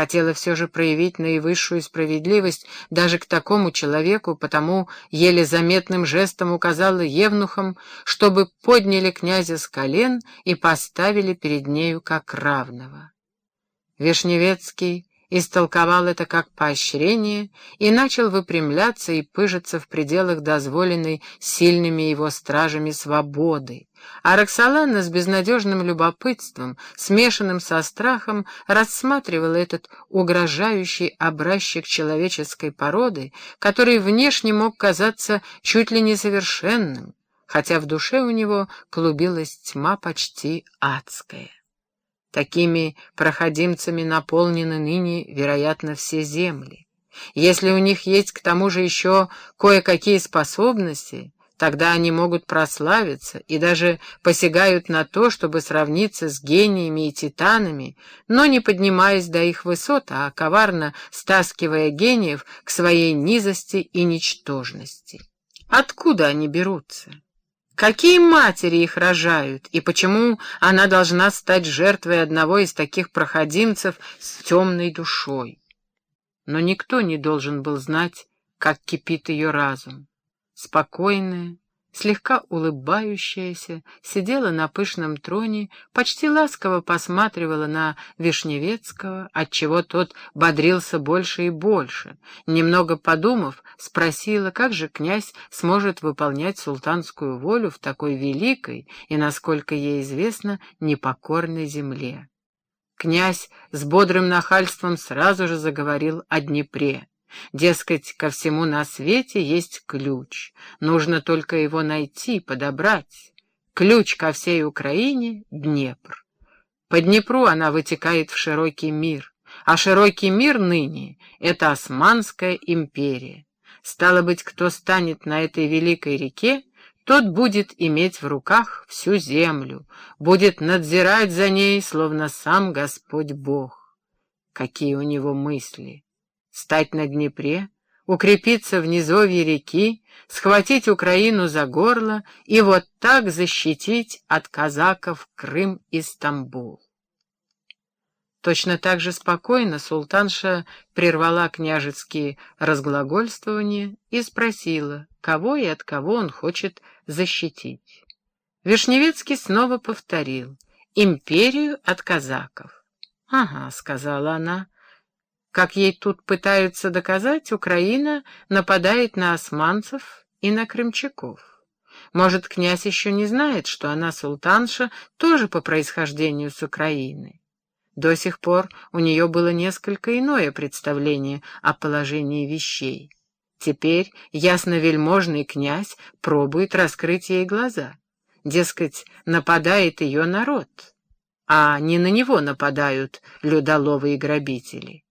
хотела все же проявить наивысшую справедливость даже к такому человеку, потому еле заметным жестом указала евнухам, чтобы подняли князя с колен и поставили перед нею как равного. Вишневецкий истолковал это как поощрение и начал выпрямляться и пыжиться в пределах дозволенной сильными его стражами свободы. А Роксолана с безнадежным любопытством, смешанным со страхом, рассматривала этот угрожающий образчик человеческой породы, который внешне мог казаться чуть ли не совершенным, хотя в душе у него клубилась тьма почти адская. Такими проходимцами наполнены ныне, вероятно, все земли. Если у них есть к тому же еще кое-какие способности, тогда они могут прославиться и даже посягают на то, чтобы сравниться с гениями и титанами, но не поднимаясь до их высот, а коварно стаскивая гениев к своей низости и ничтожности. Откуда они берутся? Какие матери их рожают, и почему она должна стать жертвой одного из таких проходимцев с темной душой? Но никто не должен был знать, как кипит ее разум. Спокойная, слегка улыбающаяся, сидела на пышном троне, почти ласково посматривала на Вишневецкого, отчего тот бодрился больше и больше. Немного подумав, спросила, как же князь сможет выполнять султанскую волю в такой великой и, насколько ей известно, непокорной земле. Князь с бодрым нахальством сразу же заговорил о Днепре. Дескать, ко всему на свете есть ключ. Нужно только его найти, подобрать. Ключ ко всей Украине — Днепр. По Днепру она вытекает в широкий мир, а широкий мир ныне — это Османская империя. Стало быть, кто станет на этой великой реке, тот будет иметь в руках всю землю, будет надзирать за ней, словно сам Господь Бог. Какие у него мысли! Стать на Днепре, укрепиться в низовье реки, схватить Украину за горло и вот так защитить от казаков Крым и Стамбул. Точно так же спокойно султанша прервала княжеские разглагольствования и спросила, кого и от кого он хочет защитить. Вишневецкий снова повторил «Империю от казаков». «Ага», — сказала она, как ей тут пытаются доказать, Украина нападает на османцев и на крымчаков. Может, князь еще не знает, что она, султанша, тоже по происхождению с Украины. До сих пор у нее было несколько иное представление о положении вещей. Теперь ясновельможный князь пробует раскрыть ей глаза. Дескать, нападает ее народ, а не на него нападают людоловые грабители.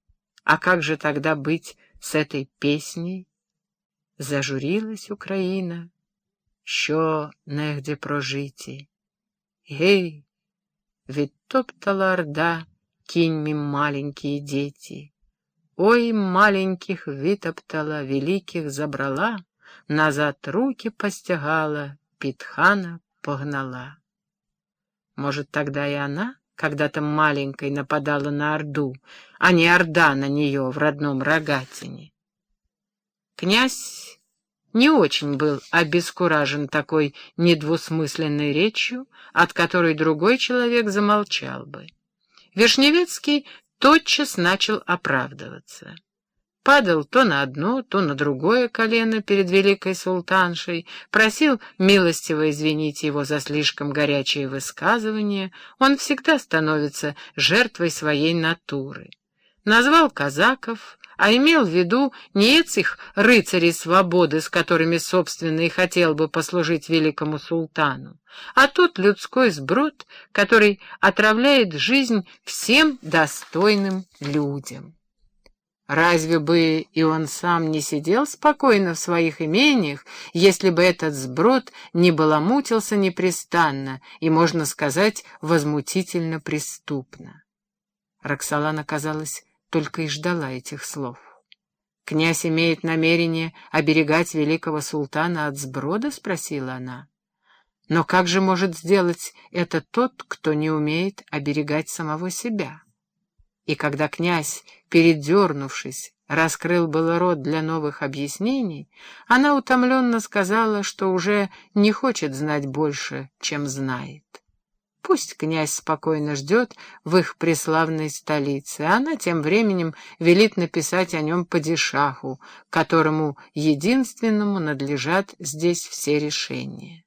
А как же тогда быть с этой песней? Зажурилась Україна, що негде прожиті. Гей, відтоптала орда кіньми маленькие дети. Ой, маленьких вытоптала, великих забрала, назад руки постягала, Питхана погнала. Может, тогда и она когда-то маленькой нападала на Орду, а не Орда на нее в родном Рогатине. Князь не очень был обескуражен такой недвусмысленной речью, от которой другой человек замолчал бы. Вишневецкий тотчас начал оправдываться падал то на одно, то на другое колено перед великой султаншей, просил милостиво извинить его за слишком горячие высказывания, он всегда становится жертвой своей натуры. Назвал казаков, а имел в виду не этих рыцарей свободы, с которыми, собственно, и хотел бы послужить великому султану, а тот людской сброд, который отравляет жизнь всем достойным людям. Разве бы и он сам не сидел спокойно в своих имениях, если бы этот сброд не баламутился непрестанно и, можно сказать, возмутительно преступно? Роксолана, казалось, только и ждала этих слов. «Князь имеет намерение оберегать великого султана от сброда?» — спросила она. «Но как же может сделать это тот, кто не умеет оберегать самого себя?» И когда князь, передернувшись, раскрыл было рот для новых объяснений, она утомленно сказала, что уже не хочет знать больше, чем знает. Пусть князь спокойно ждет в их преславной столице, а она тем временем велит написать о нем падишаху, которому единственному надлежат здесь все решения.